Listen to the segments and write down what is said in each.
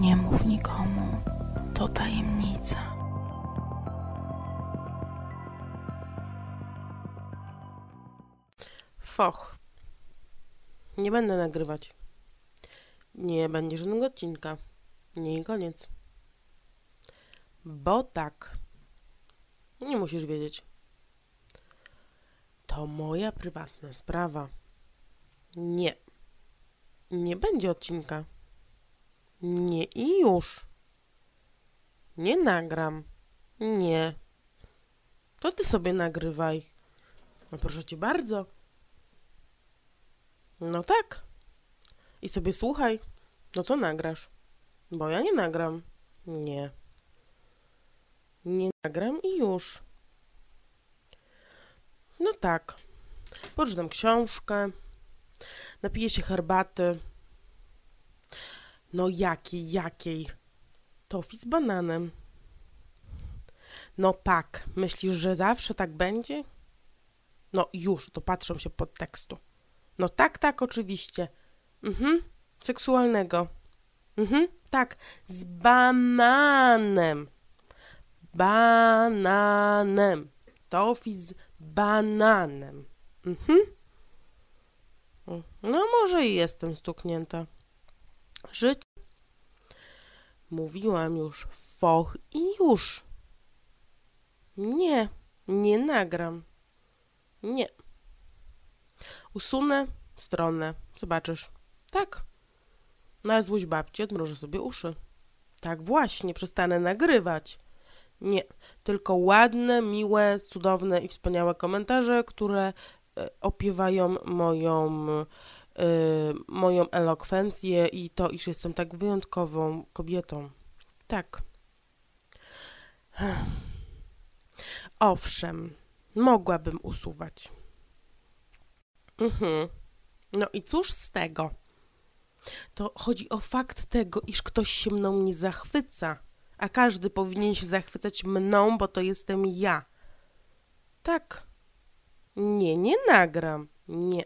Nie mów nikomu, to tajemnica. Foch. Nie będę nagrywać. Nie będzie żadnego odcinka. Nie i koniec. Bo tak. Nie musisz wiedzieć. To moja prywatna sprawa. Nie. Nie będzie odcinka. Nie i już. Nie nagram. Nie. To ty sobie nagrywaj. No proszę cię bardzo. No tak. I sobie słuchaj. No co nagrasz? Bo ja nie nagram. Nie. Nie nagram i już. No tak. Poczytam książkę. Napiję się herbaty. No jakiej, jakiej? Tofi z bananem. No tak. Myślisz, że zawsze tak będzie? No już, dopatrzą się pod tekstu. No tak, tak, oczywiście. Mhm, seksualnego. Mhm, tak, z bananem. Bananem. Tofi z bananem. Mhm. No może i jestem stuknięta. Życie. Mówiłam już foch i już. Nie, nie nagram. Nie. Usunę stronę. Zobaczysz. Tak. Na złość babci odmrożę sobie uszy. Tak właśnie, przestanę nagrywać. Nie, tylko ładne, miłe, cudowne i wspaniałe komentarze, które e, opiewają moją, moją elokwencję i to, iż jestem tak wyjątkową kobietą. Tak. Owszem, mogłabym usuwać. Mhm. No i cóż z tego? To chodzi o fakt tego, iż ktoś się mną nie zachwyca, a każdy powinien się zachwycać mną, bo to jestem ja. Tak. Nie, nie nagram. Nie.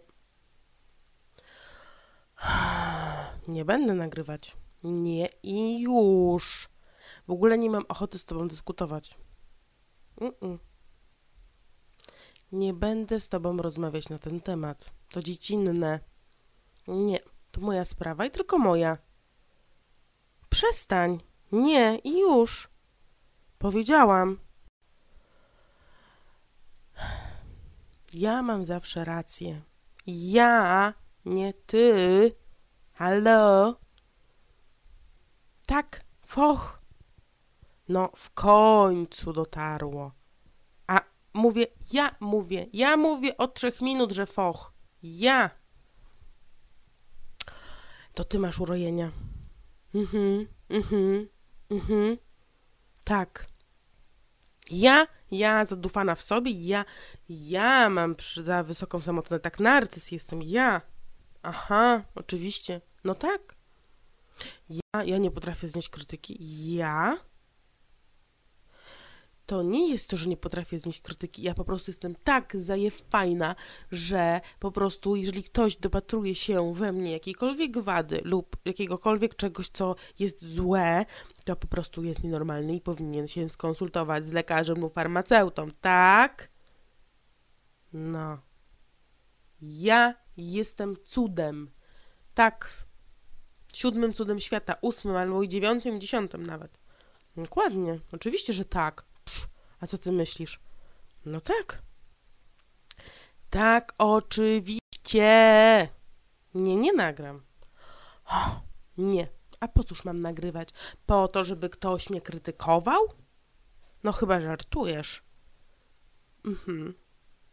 Nie będę nagrywać. Nie i już. W ogóle nie mam ochoty z tobą dyskutować. Mm -mm. Nie będę z tobą rozmawiać na ten temat. To dziecinne. Nie, to moja sprawa i tylko moja. Przestań. Nie i już. Powiedziałam. Ja mam zawsze rację. Ja, nie ty. Halo? Tak, foch. No, w końcu dotarło. Mówię, ja mówię, ja mówię od trzech minut, że foch. Ja. To ty masz urojenia. Mhm, mhm, mhm. Tak. Ja, ja zadufana w sobie, ja, ja mam za wysoką samotność, tak narcyz jestem, ja. Aha, oczywiście. No tak. Ja, ja nie potrafię znieść krytyki. Ja to nie jest to, że nie potrafię znieść krytyki. Ja po prostu jestem tak zajewfajna, że po prostu jeżeli ktoś dopatruje się we mnie jakiejkolwiek wady lub jakiegokolwiek czegoś, co jest złe, to po prostu jest nienormalny i powinien się skonsultować z lekarzem lub farmaceutą, tak? No. Ja jestem cudem. Tak. Siódmym cudem świata, ósmym albo i dziewiątym, dziesiątym nawet. Dokładnie. Oczywiście, że tak. A co ty myślisz? No tak. Tak, oczywiście. Nie, nie nagram. O, nie. A po cóż mam nagrywać? Po to, żeby ktoś mnie krytykował? No chyba żartujesz. Mhm.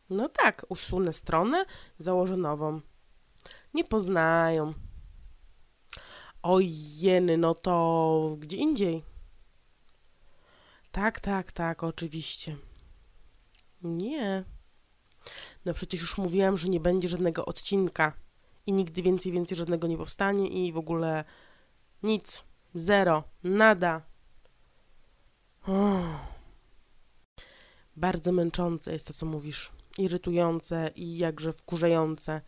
No tak, usunę stronę, założę nową. Nie poznają. Oj, jeny, no to gdzie indziej. Tak, tak, tak, oczywiście. Nie. No przecież już mówiłam, że nie będzie żadnego odcinka i nigdy więcej, więcej żadnego nie powstanie i w ogóle nic, zero, nada. Bardzo męczące jest to, co mówisz. Irytujące i jakże wkurzające.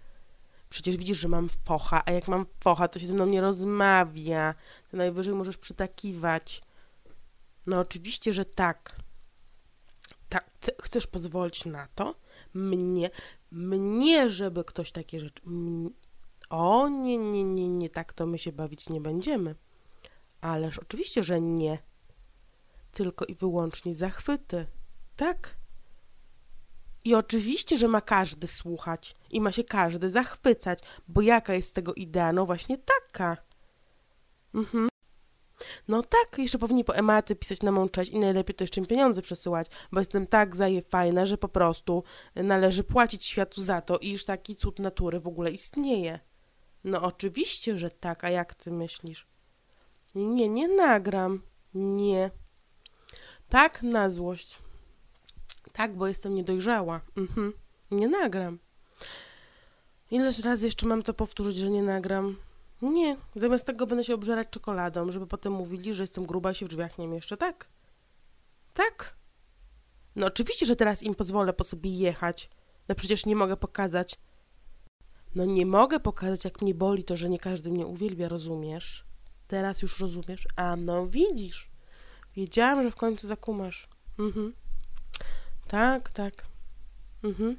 Przecież widzisz, że mam focha, a jak mam focha, to się ze mną nie rozmawia. To najwyżej możesz przytakiwać. No oczywiście, że tak. Tak, ty chcesz pozwolić na to? Mnie, mnie, żeby ktoś takie rzeczy... O, nie, nie, nie, nie, tak to my się bawić nie będziemy. Ależ oczywiście, że nie. Tylko i wyłącznie zachwyty. Tak? I oczywiście, że ma każdy słuchać i ma się każdy zachwycać, bo jaka jest tego idea? No właśnie taka. Mhm. No tak, jeszcze powinni po ematy pisać na mą cześć i najlepiej to jeszcze im pieniądze przesyłać, bo jestem tak zajefajna, że po prostu należy płacić światu za to, iż taki cud natury w ogóle istnieje. No oczywiście, że tak, a jak ty myślisz? Nie, nie nagram. Nie. Tak, na złość. Tak, bo jestem niedojrzała. Mhm. Nie nagram. Ileż razy jeszcze mam to powtórzyć, że nie nagram? Nie. Zamiast tego będę się obżerać czekoladą, żeby potem mówili, że jestem gruba i się w drzwiach nie mieszczę. Tak. Tak. No oczywiście, że teraz im pozwolę po sobie jechać. No przecież nie mogę pokazać. No nie mogę pokazać, jak mnie boli to, że nie każdy mnie uwielbia, rozumiesz? Teraz już rozumiesz? A no widzisz. Wiedziałam, że w końcu zakumasz. Mhm. Tak, tak. Mhm.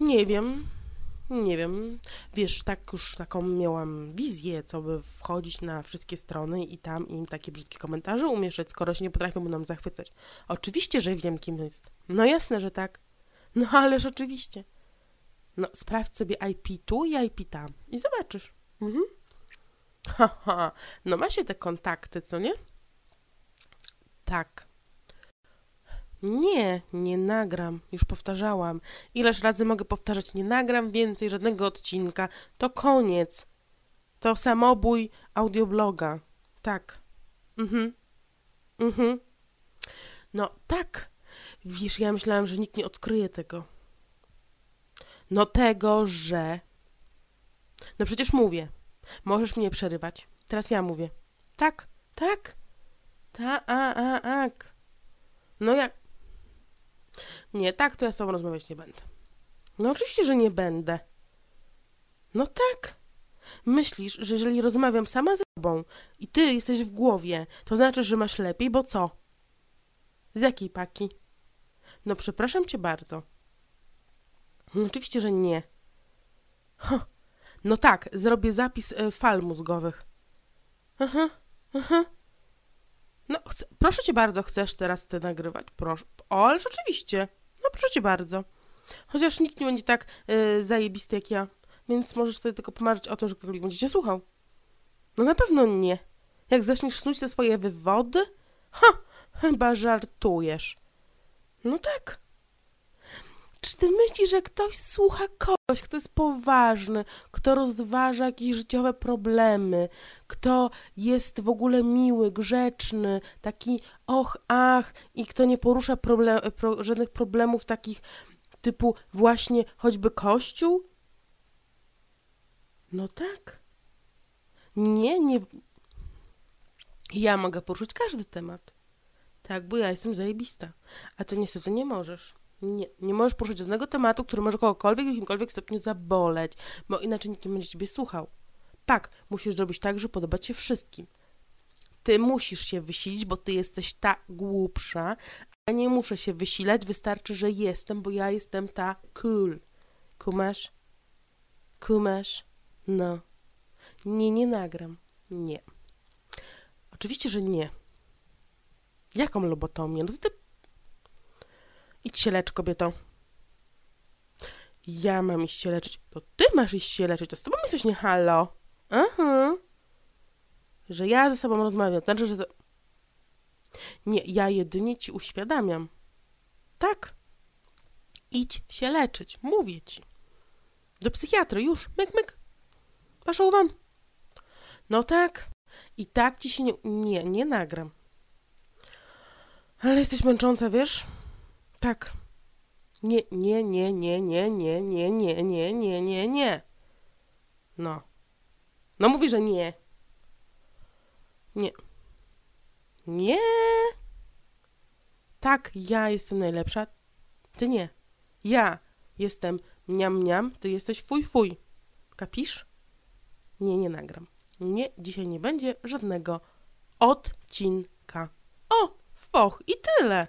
Nie wiem. Nie wiem. Wiesz, tak już taką miałam wizję, co by wchodzić na wszystkie strony i tam im takie brzydkie komentarze umieszczać, skoro się nie potrafią mną zachwycać. Oczywiście, że wiem, kim jest. No jasne, że tak. No ależ oczywiście. No, sprawdź sobie IP tu i IP tam i zobaczysz. Mhm. Haha, no ma się te kontakty, co nie? Tak. Nie, nie nagram. Już powtarzałam. Ileż razy mogę powtarzać, nie nagram więcej żadnego odcinka. To koniec. To samobój audiobloga. Tak. Mhm. Mhm. No, tak. Wiesz, ja myślałam, że nikt nie odkryje tego. No tego, że... No przecież mówię. Możesz mnie przerywać. Teraz ja mówię. Tak, tak. Ta, a, a, ak. No jak... Nie, tak to ja z tobą rozmawiać nie będę. No oczywiście, że nie będę. No tak. Myślisz, że jeżeli rozmawiam sama ze sobą i ty jesteś w głowie, to znaczy, że masz lepiej, bo co? Z jakiej paki? No przepraszam cię bardzo. No, oczywiście, że nie. Huh. No tak, zrobię zapis y, fal mózgowych. Aha, aha. No, chcę, proszę cię bardzo, chcesz teraz ty nagrywać? Proszę. O, rzeczywiście. No, proszę cię bardzo. Chociaż nikt nie będzie tak y, zajebisty jak ja, więc możesz sobie tylko pomarzyć o to, że ktoś będzie cię słuchał. No na pewno nie. Jak zaczniesz snuć te swoje wywody? Ha, chyba żartujesz. No tak. Czy ty myślisz, że ktoś słucha kogoś, kto jest poważny, kto rozważa jakieś życiowe problemy, kto jest w ogóle miły, grzeczny, taki och, ach i kto nie porusza problem, pro, żadnych problemów takich typu właśnie choćby kościół? No tak. Nie, nie. Ja mogę poruszyć każdy temat. Tak, bo ja jestem zajebista. A to niestety nie możesz. Nie, nie możesz poruszyć żadnego tematu, który może kogokolwiek w jakimkolwiek stopniu zaboleć, bo inaczej nikt nie będzie ciebie słuchał. Tak, musisz zrobić tak, że podobać się wszystkim. Ty musisz się wysilić, bo ty jesteś ta głupsza, a nie muszę się wysilać, wystarczy, że jestem, bo ja jestem ta cool. Kumasz? Kumasz? No. Nie, nie nagram. Nie. Oczywiście, że nie. Jaką lobotomię? No ty Idź się lecz, kobieto. Ja mam iść się leczyć. To ty masz iść się leczyć. To z tobą jesteś nie halo. Aha. Że ja ze sobą rozmawiam. Znaczy, że to... Nie, ja jedynie ci uświadamiam. Tak. Idź się leczyć. Mówię ci. Do psychiatry. Już. Myk, myk. Poszło wam. No tak. I tak ci się nie... Nie, nie nagram. Ale jesteś męcząca, wiesz? Tak. Nie, nie, nie, nie, nie, nie, nie, nie, nie, nie, nie, nie. No. No mówi, że nie. Nie. Nie. Tak, ja jestem najlepsza. Ty nie. Ja jestem Niam, niam, ty jesteś fuj, fuj. Kapisz? Nie, nie nagram. Nie, dzisiaj nie będzie żadnego odcinka. O, w poch i tyle.